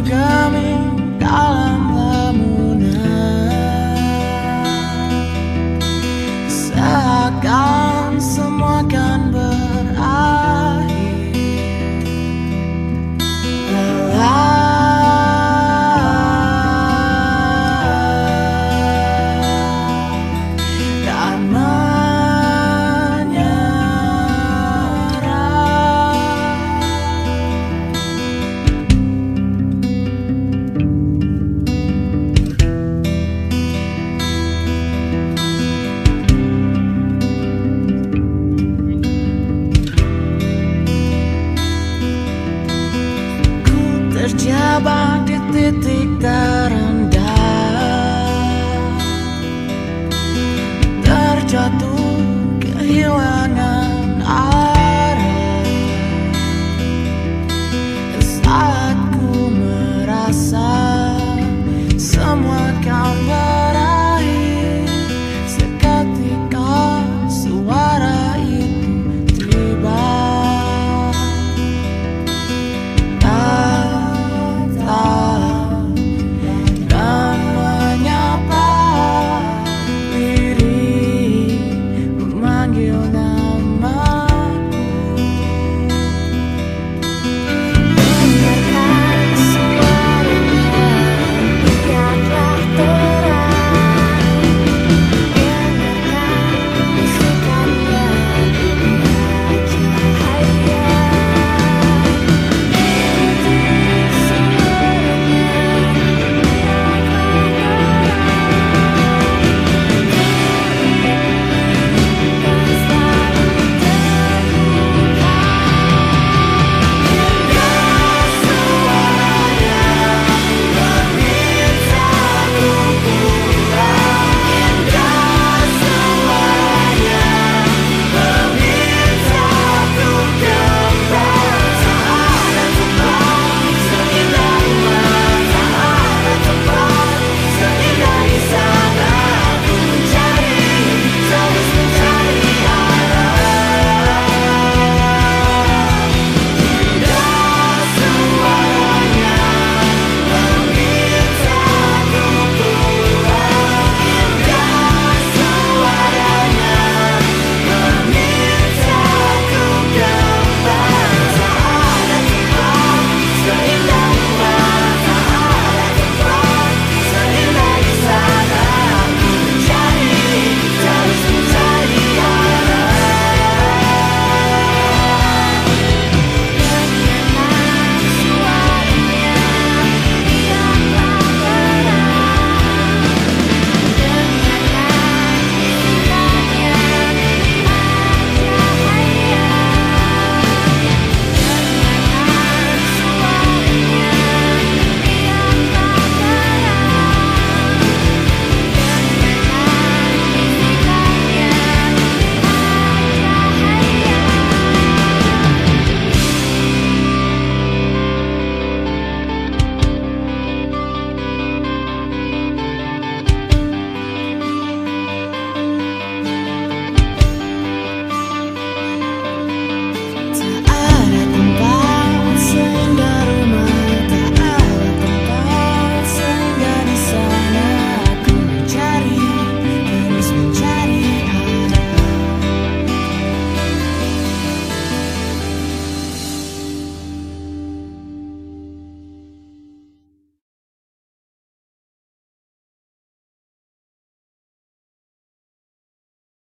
surga tiba di titik terang